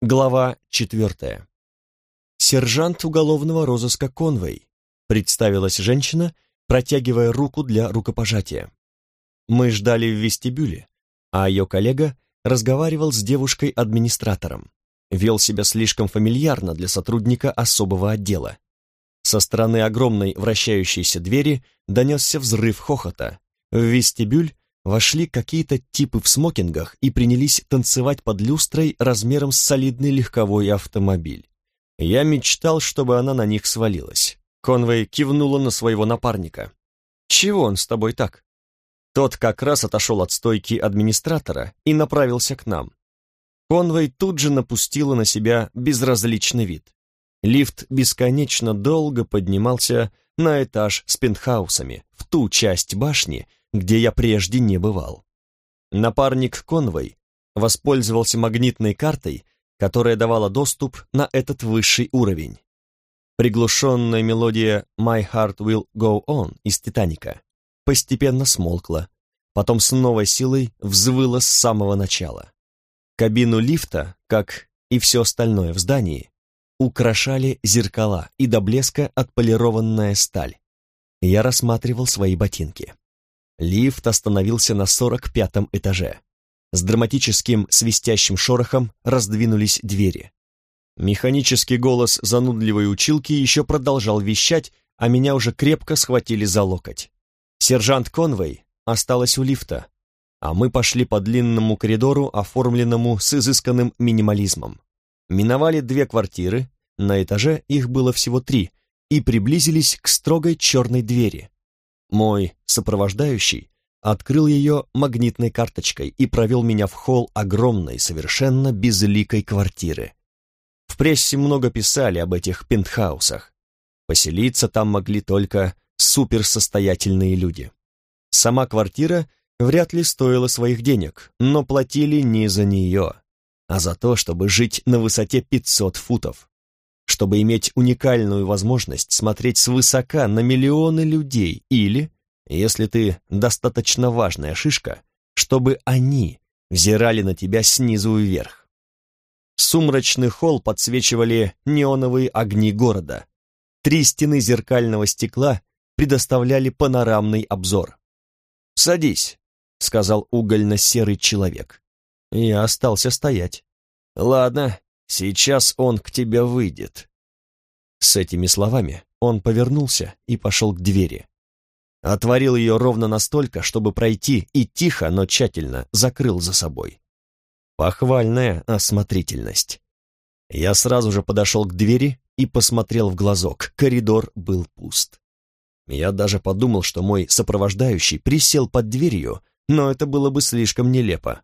Глава четвертая. «Сержант уголовного розыска Конвей», представилась женщина, протягивая руку для рукопожатия. Мы ждали в вестибюле, а ее коллега разговаривал с девушкой-администратором. Вел себя слишком фамильярно для сотрудника особого отдела. Со стороны огромной вращающейся двери донесся взрыв хохота. В вестибюль вошли какие-то типы в смокингах и принялись танцевать под люстрой размером с солидный легковой автомобиль. Я мечтал, чтобы она на них свалилась. Конвей кивнула на своего напарника. «Чего он с тобой так?» Тот как раз отошел от стойки администратора и направился к нам. Конвей тут же напустила на себя безразличный вид. Лифт бесконечно долго поднимался на этаж с пентхаусами, в ту часть башни, где я прежде не бывал. Напарник Конвой воспользовался магнитной картой, которая давала доступ на этот высший уровень. Приглушенная мелодия «My Heart Will Go On» из «Титаника» постепенно смолкла, потом с новой силой взвыла с самого начала. Кабину лифта, как и все остальное в здании, украшали зеркала и до блеска отполированная сталь. Я рассматривал свои ботинки. Лифт остановился на сорок пятом этаже. С драматическим свистящим шорохом раздвинулись двери. Механический голос занудливой училки еще продолжал вещать, а меня уже крепко схватили за локоть. Сержант Конвей осталась у лифта, а мы пошли по длинному коридору, оформленному с изысканным минимализмом. Миновали две квартиры, на этаже их было всего три, и приблизились к строгой черной двери. Мой сопровождающий открыл ее магнитной карточкой и провел меня в холл огромной, совершенно безликой квартиры. В прессе много писали об этих пентхаусах. Поселиться там могли только суперсостоятельные люди. Сама квартира вряд ли стоила своих денег, но платили не за нее, а за то, чтобы жить на высоте 500 футов чтобы иметь уникальную возможность смотреть свысока на миллионы людей или, если ты достаточно важная шишка, чтобы они взирали на тебя снизу вверх. Сумрачный холл подсвечивали неоновые огни города. Три стены зеркального стекла предоставляли панорамный обзор. «Садись», — сказал угольно-серый человек. Я остался стоять. «Ладно, Сейчас он к тебе выйдет». С этими словами он повернулся и пошел к двери. Отворил ее ровно настолько, чтобы пройти, и тихо, но тщательно закрыл за собой. Похвальная осмотрительность. Я сразу же подошел к двери и посмотрел в глазок. Коридор был пуст. Я даже подумал, что мой сопровождающий присел под дверью, но это было бы слишком нелепо.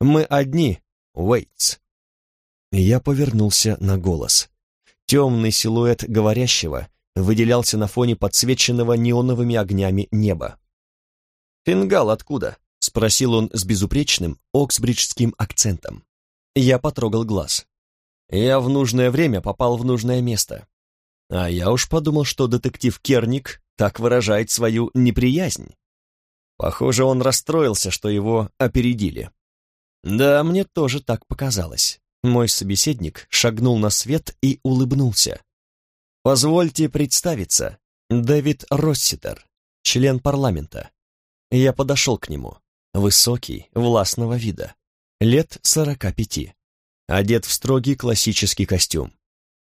Мы одни, Уэйтс. Я повернулся на голос. Темный силуэт говорящего выделялся на фоне подсвеченного неоновыми огнями неба. «Фингал откуда?» — спросил он с безупречным оксбриджским акцентом. Я потрогал глаз. Я в нужное время попал в нужное место. А я уж подумал, что детектив Керник так выражает свою неприязнь. Похоже, он расстроился, что его опередили. Да, мне тоже так показалось. Мой собеседник шагнул на свет и улыбнулся. «Позвольте представиться, Дэвид Росситер, член парламента». Я подошел к нему, высокий, властного вида, лет сорока пяти, одет в строгий классический костюм.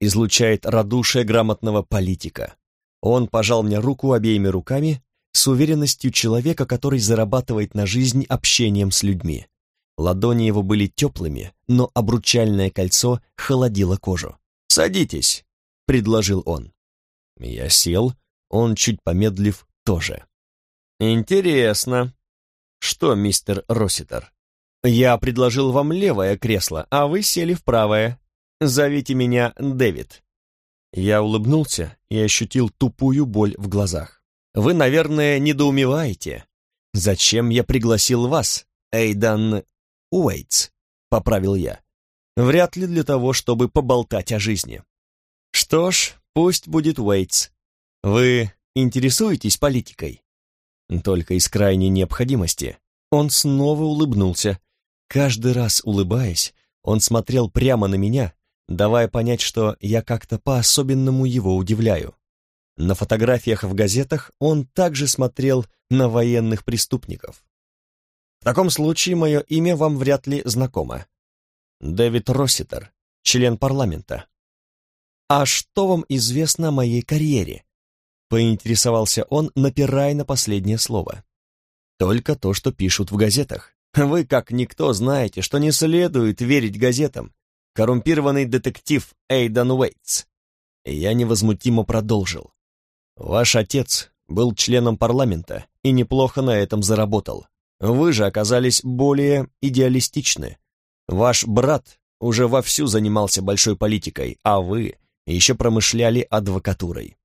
Излучает радушие грамотного политика. Он пожал мне руку обеими руками с уверенностью человека, который зарабатывает на жизнь общением с людьми. Ладони его были теплыми, но обручальное кольцо холодило кожу. «Садитесь», — предложил он. Я сел, он, чуть помедлив, тоже. «Интересно. Что, мистер Росситер? Я предложил вам левое кресло, а вы сели в правое. Зовите меня Дэвид». Я улыбнулся и ощутил тупую боль в глазах. «Вы, наверное, недоумеваете. Зачем я пригласил вас, Эйдан Уэйтс», — поправил я. «Вряд ли для того, чтобы поболтать о жизни». «Что ж, пусть будет Уэйтс. Вы интересуетесь политикой?» Только из крайней необходимости. Он снова улыбнулся. Каждый раз улыбаясь, Он смотрел прямо на меня, давая понять, что я как-то по-особенному его удивляю. На фотографиях в газетах он также смотрел на военных преступников. Таком случае мое имя вам вряд ли знакомо. Дэвид Росситер, член парламента. А что вам известно о моей карьере? Поинтересовался он, напирая на последнее слово. Только то, что пишут в газетах. Вы, как никто, знаете, что не следует верить газетам. Коррумпированный детектив Эйдан Уэйтс. Я невозмутимо продолжил. Ваш отец был членом парламента и неплохо на этом заработал. Вы же оказались более идеалистичны. Ваш брат уже вовсю занимался большой политикой, а вы еще промышляли адвокатурой.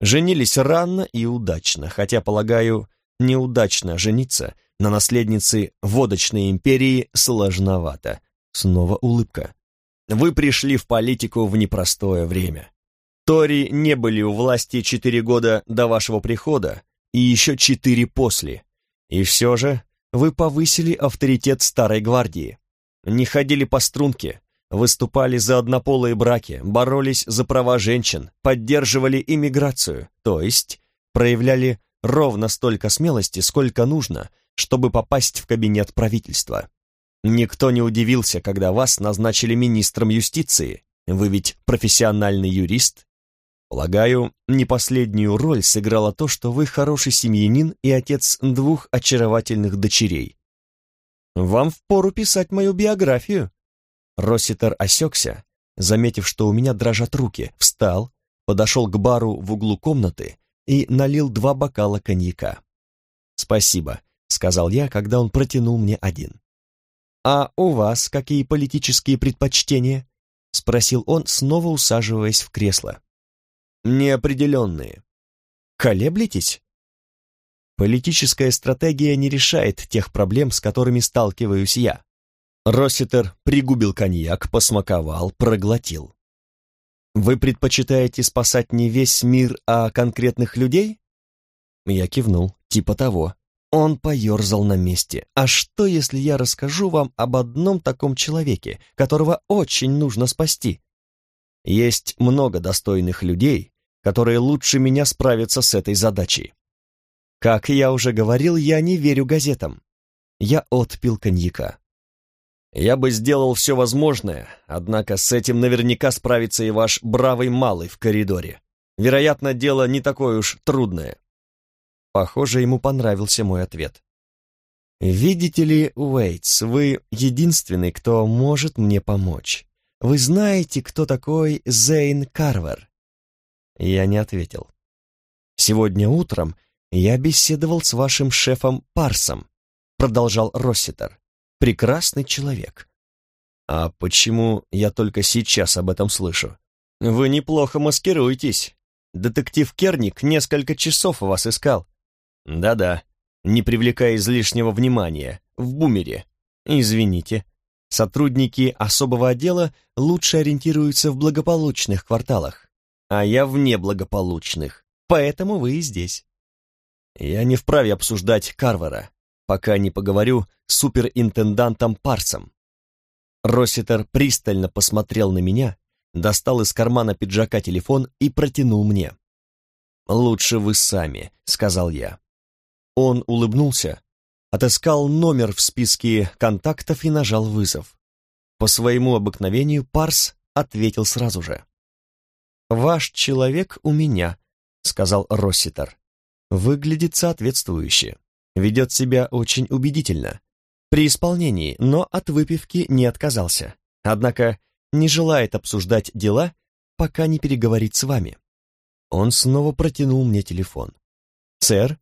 Женились рано и удачно, хотя, полагаю, неудачно жениться на наследнице водочной империи сложновато. Снова улыбка. Вы пришли в политику в непростое время. Тори не были у власти четыре года до вашего прихода и еще четыре после. И все же вы повысили авторитет старой гвардии. Не ходили по струнке, выступали за однополые браки, боролись за права женщин, поддерживали иммиграцию, то есть проявляли ровно столько смелости, сколько нужно, чтобы попасть в кабинет правительства. Никто не удивился, когда вас назначили министром юстиции. Вы ведь профессиональный юрист. Полагаю, не последнюю роль сыграло то, что вы хороший семьянин и отец двух очаровательных дочерей. Вам впору писать мою биографию. Росситер осекся, заметив, что у меня дрожат руки, встал, подошел к бару в углу комнаты и налил два бокала коньяка. «Спасибо», — сказал я, когда он протянул мне один. «А у вас какие политические предпочтения?» — спросил он, снова усаживаясь в кресло. «Неопределенные». «Колеблетесь?» «Политическая стратегия не решает тех проблем, с которыми сталкиваюсь я». Росситер пригубил коньяк, посмаковал, проглотил. Вы предпочитаете спасать не весь мир, а конкретных людей? Я кивнул, типа того. Он поерзал на месте. А что, если я расскажу вам об одном таком человеке, которого очень нужно спасти? Есть много достойных людей, которые лучше меня справятся с этой задачей. Как я уже говорил, я не верю газетам. Я отпил коньяка. Я бы сделал все возможное, однако с этим наверняка справится и ваш бравый малый в коридоре. Вероятно, дело не такое уж трудное. Похоже, ему понравился мой ответ. «Видите ли, Уэйтс, вы единственный, кто может мне помочь. Вы знаете, кто такой Зейн Карвер?» Я не ответил. «Сегодня утром я беседовал с вашим шефом Парсом», продолжал Росситер прекрасный человек. А почему я только сейчас об этом слышу? Вы неплохо маскируетесь. Детектив Керник несколько часов вас искал. Да-да, не привлекая излишнего внимания, в бумере. Извините, сотрудники особого отдела лучше ориентируются в благополучных кварталах, а я в неблагополучных, поэтому вы и здесь. Я не вправе обсуждать Карвера, пока не поговорю с суперинтендантом Парсом. Росситер пристально посмотрел на меня, достал из кармана пиджака телефон и протянул мне. «Лучше вы сами», — сказал я. Он улыбнулся, отыскал номер в списке контактов и нажал вызов. По своему обыкновению Парс ответил сразу же. «Ваш человек у меня», — сказал Росситер. «Выглядит соответствующе ведет себя очень убедительно. При исполнении, но от выпивки не отказался. Однако не желает обсуждать дела, пока не переговорит с вами. Он снова протянул мне телефон. «Сэр?»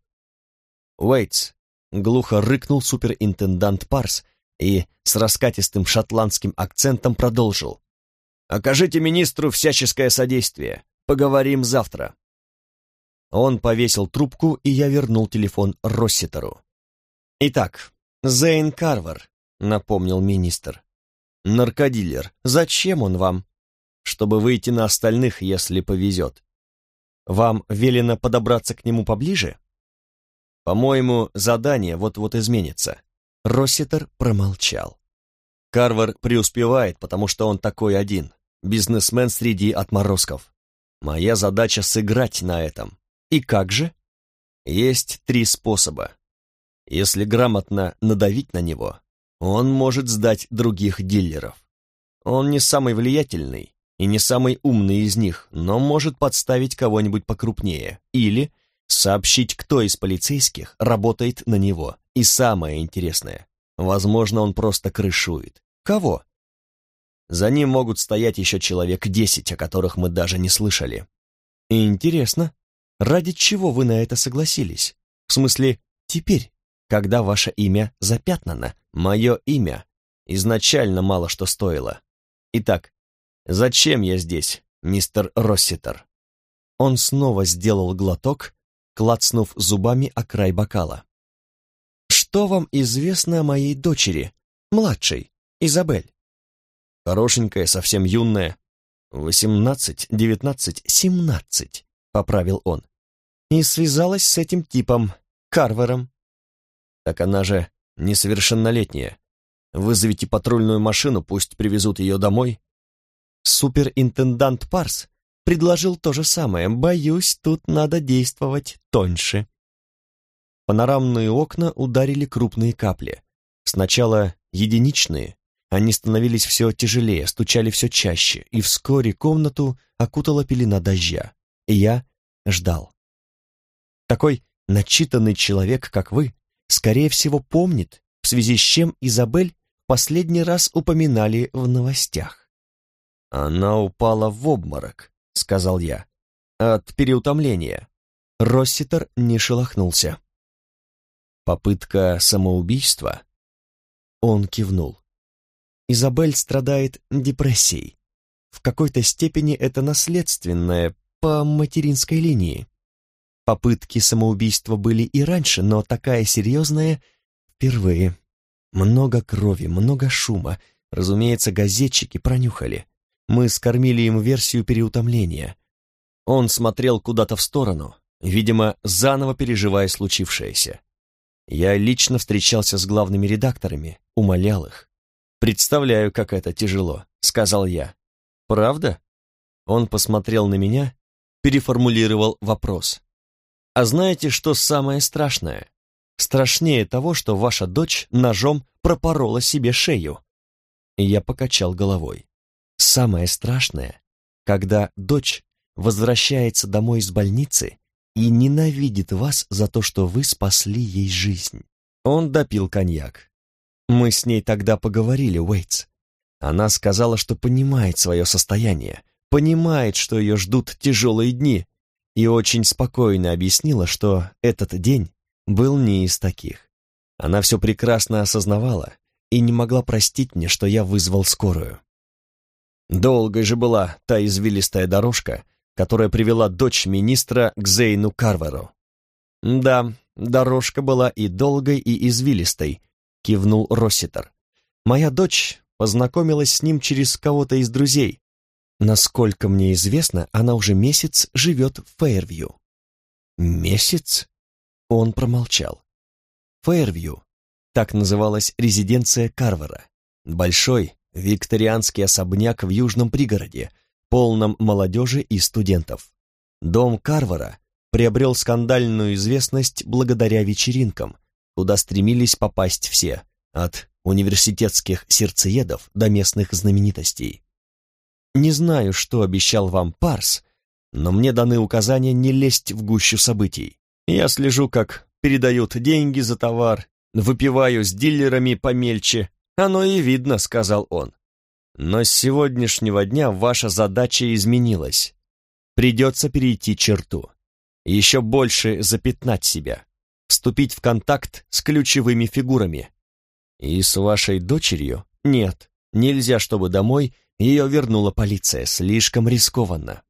«Уэйтс», — глухо рыкнул суперинтендант Парс и с раскатистым шотландским акцентом продолжил. «Окажите министру всяческое содействие. Поговорим завтра». Он повесил трубку, и я вернул телефон Росситеру. «Итак, Зейн Карвер», — напомнил министр. «Наркодилер. Зачем он вам?» «Чтобы выйти на остальных, если повезет. Вам велено подобраться к нему поближе?» «По-моему, задание вот-вот изменится». Росситер промолчал. Карвар преуспевает, потому что он такой один, бизнесмен среди отморозков. Моя задача сыграть на этом. И как же? Есть три способа. Если грамотно надавить на него, он может сдать других дилеров. Он не самый влиятельный и не самый умный из них, но может подставить кого-нибудь покрупнее или сообщить, кто из полицейских работает на него. И самое интересное, возможно, он просто крышует. Кого? За ним могут стоять еще человек десять, о которых мы даже не слышали. Интересно, ради чего вы на это согласились? В смысле, теперь? когда ваше имя запятнано. Мое имя изначально мало что стоило. Итак, зачем я здесь, мистер Росситер?» Он снова сделал глоток, клацнув зубами о край бокала. «Что вам известно о моей дочери, младшей, Изабель?» «Хорошенькая, совсем юная. Восемнадцать, девятнадцать, семнадцать», — поправил он. «И связалась с этим типом, Карвером. Так она же несовершеннолетняя. Вызовите патрульную машину, пусть привезут ее домой. Суперинтендант Парс предложил то же самое. Боюсь, тут надо действовать тоньше. Панорамные окна ударили крупные капли. Сначала единичные, они становились все тяжелее, стучали все чаще, и вскоре комнату окутала пелена дождя. И я ждал. Такой начитанный человек, как вы, скорее всего, помнит, в связи с чем Изабель последний раз упоминали в новостях. «Она упала в обморок», — сказал я, — «от переутомления». Росситер не шелохнулся. «Попытка самоубийства?» Он кивнул. Изабель страдает депрессией. В какой-то степени это наследственное по материнской линии. Попытки самоубийства были и раньше, но такая серьезная впервые. Много крови, много шума. Разумеется, газетчики пронюхали. Мы скормили им версию переутомления. Он смотрел куда-то в сторону, видимо, заново переживая случившееся. Я лично встречался с главными редакторами, умолял их. «Представляю, как это тяжело», — сказал я. «Правда?» Он посмотрел на меня, переформулировал вопрос. А знаете, что самое страшное? Страшнее того, что ваша дочь ножом пропорола себе шею. Я покачал головой. Самое страшное, когда дочь возвращается домой из больницы и ненавидит вас за то, что вы спасли ей жизнь. Он допил коньяк. Мы с ней тогда поговорили, Уэйтс. Она сказала, что понимает свое состояние, понимает, что ее ждут тяжелые дни, и очень спокойно объяснила, что этот день был не из таких. Она все прекрасно осознавала и не могла простить мне, что я вызвал скорую. Долгой же была та извилистая дорожка, которая привела дочь министра к Зейну Карверу. «Да, дорожка была и долгой, и извилистой», — кивнул Росситер. «Моя дочь познакомилась с ним через кого-то из друзей, Насколько мне известно, она уже месяц живет в Фейервью. Месяц? Он промолчал. Фейервью. Так называлась резиденция Карвера. Большой викторианский особняк в южном пригороде, полном молодежи и студентов. Дом Карвера приобрел скандальную известность благодаря вечеринкам, куда стремились попасть все, от университетских сердцеедов до местных знаменитостей. Не знаю, что обещал вам Парс, но мне даны указания не лезть в гущу событий. Я слежу, как передают деньги за товар, выпиваю с дилерами помельче. Оно и видно, сказал он. Но с сегодняшнего дня ваша задача изменилась. Придется перейти черту. Еще больше запятнать себя. Вступить в контакт с ключевыми фигурами. И с вашей дочерью? Нет, нельзя, чтобы домой ее вернула полиция, слишком рискованно.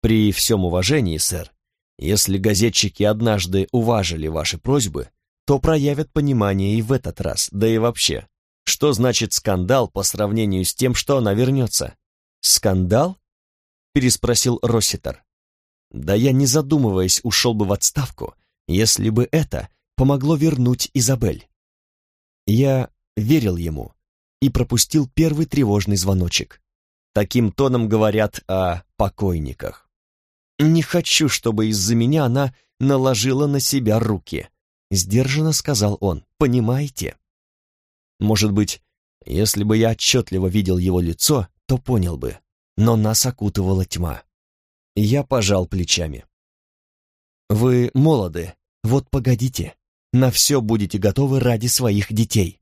При всем уважении, сэр, если газетчики однажды уважили ваши просьбы, то проявят понимание и в этот раз, да и вообще. Что значит скандал по сравнению с тем, что она вернется? Скандал? Переспросил Росситер. Да я, не задумываясь, ушел бы в отставку, если бы это помогло вернуть Изабель. Я верил ему, и пропустил первый тревожный звоночек. Таким тоном говорят о покойниках. «Не хочу, чтобы из-за меня она наложила на себя руки», — сдержанно сказал он. «Понимаете?» Может быть, если бы я отчетливо видел его лицо, то понял бы, но нас окутывала тьма. Я пожал плечами. «Вы молоды, вот погодите, на все будете готовы ради своих детей.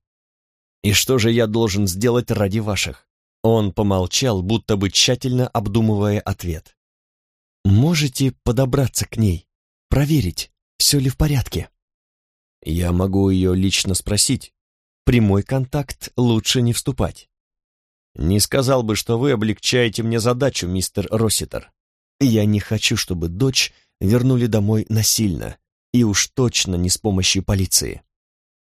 И что же я должен сделать ради ваших?» Он помолчал, будто бы тщательно обдумывая ответ. «Можете подобраться к ней, проверить, все ли в порядке?» «Я могу ее лично спросить. Прямой контакт лучше не вступать». «Не сказал бы, что вы облегчаете мне задачу, мистер Росситер. Я не хочу, чтобы дочь вернули домой насильно, и уж точно не с помощью полиции.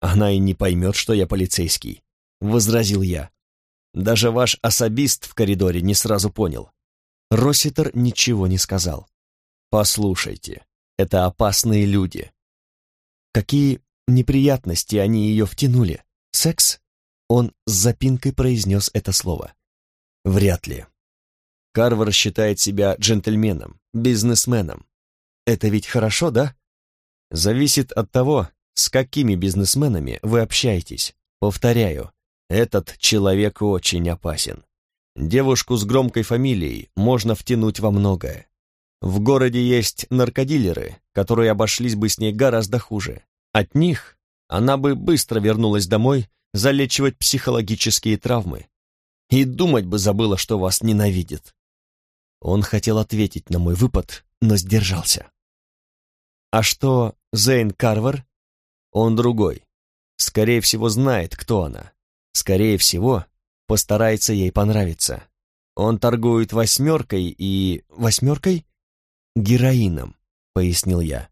Она и не поймет, что я полицейский, — возразил я. Даже ваш особист в коридоре не сразу понял. Росситер ничего не сказал. Послушайте, это опасные люди. Какие неприятности они ее втянули? Секс? Он с запинкой произнес это слово. Вряд ли. Карвар считает себя джентльменом, бизнесменом. Это ведь хорошо, да? Зависит от того, с какими бизнесменами вы общаетесь. Повторяю, этот человек очень опасен. Девушку с громкой фамилией можно втянуть во многое. В городе есть наркодилеры, которые обошлись бы с ней гораздо хуже. От них она бы быстро вернулась домой залечивать психологические травмы. И думать бы забыла, что вас ненавидит. Он хотел ответить на мой выпад, но сдержался. А что Зейн Карвер? Он другой. Скорее всего, знает, кто она. Скорее всего, постарается ей понравиться. Он торгует восьмеркой и... Восьмеркой? Героином, пояснил я.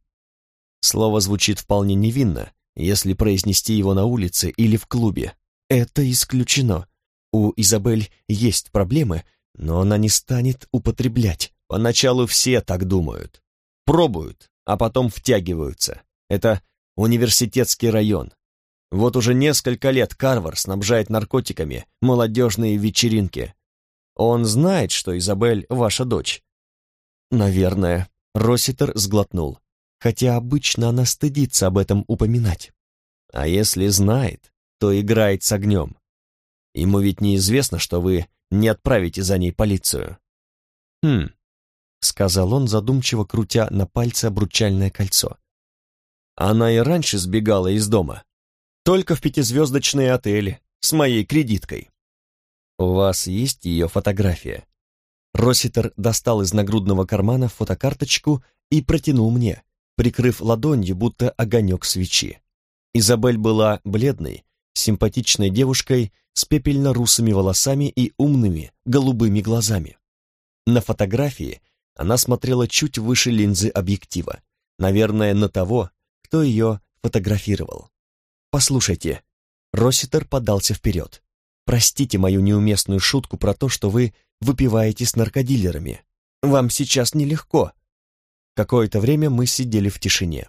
Слово звучит вполне невинно, если произнести его на улице или в клубе. Это исключено. У Изабель есть проблемы, но она не станет употреблять. Поначалу все так думают. Пробуют, а потом втягиваются. Это университетский район. Вот уже несколько лет Карвар снабжает наркотиками молодежные вечеринки. Он знает, что Изабель ваша дочь. Наверное, Росситер сглотнул, хотя обычно она стыдится об этом упоминать. А если знает, то играет с огнем. Ему ведь неизвестно, что вы не отправите за ней полицию. Хм, сказал он, задумчиво крутя на пальце обручальное кольцо. Она и раньше сбегала из дома. Только в пятизвездочные отели, с моей кредиткой. У вас есть ее фотография? Росситер достал из нагрудного кармана фотокарточку и протянул мне, прикрыв ладонью, будто огонек свечи. Изабель была бледной, симпатичной девушкой с пепельно-русыми волосами и умными голубыми глазами. На фотографии она смотрела чуть выше линзы объектива, наверное, на того, кто ее фотографировал. «Послушайте», — Росситер подался вперед, «простите мою неуместную шутку про то, что вы выпиваете с наркодилерами. Вам сейчас нелегко». Какое-то время мы сидели в тишине.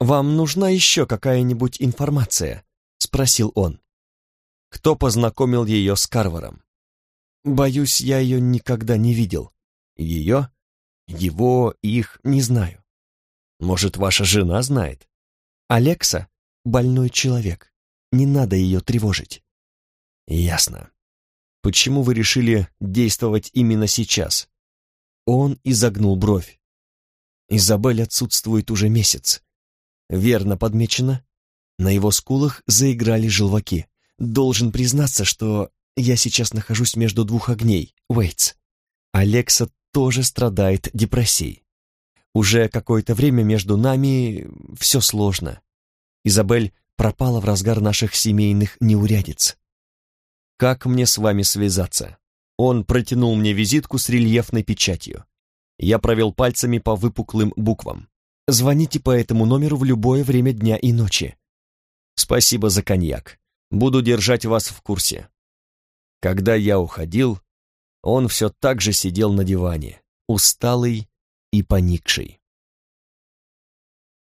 «Вам нужна еще какая-нибудь информация?» — спросил он. «Кто познакомил ее с Карваром?» «Боюсь, я ее никогда не видел». «Ее?» Его, их не знаю. Может, ваша жена знает? Алекса — больной человек. Не надо ее тревожить. Ясно. Почему вы решили действовать именно сейчас? Он изогнул бровь. Изабель отсутствует уже месяц. Верно подмечено. На его скулах заиграли желваки. Должен признаться, что я сейчас нахожусь между двух огней, Уэйтс. Алекса тоже страдает депрессией. Уже какое-то время между нами все сложно. Изабель пропала в разгар наших семейных неурядиц. Как мне с вами связаться? Он протянул мне визитку с рельефной печатью. Я провел пальцами по выпуклым буквам. Звоните по этому номеру в любое время дня и ночи. Спасибо за коньяк. Буду держать вас в курсе. Когда я уходил, он все так же сидел на диване, усталый и поникший.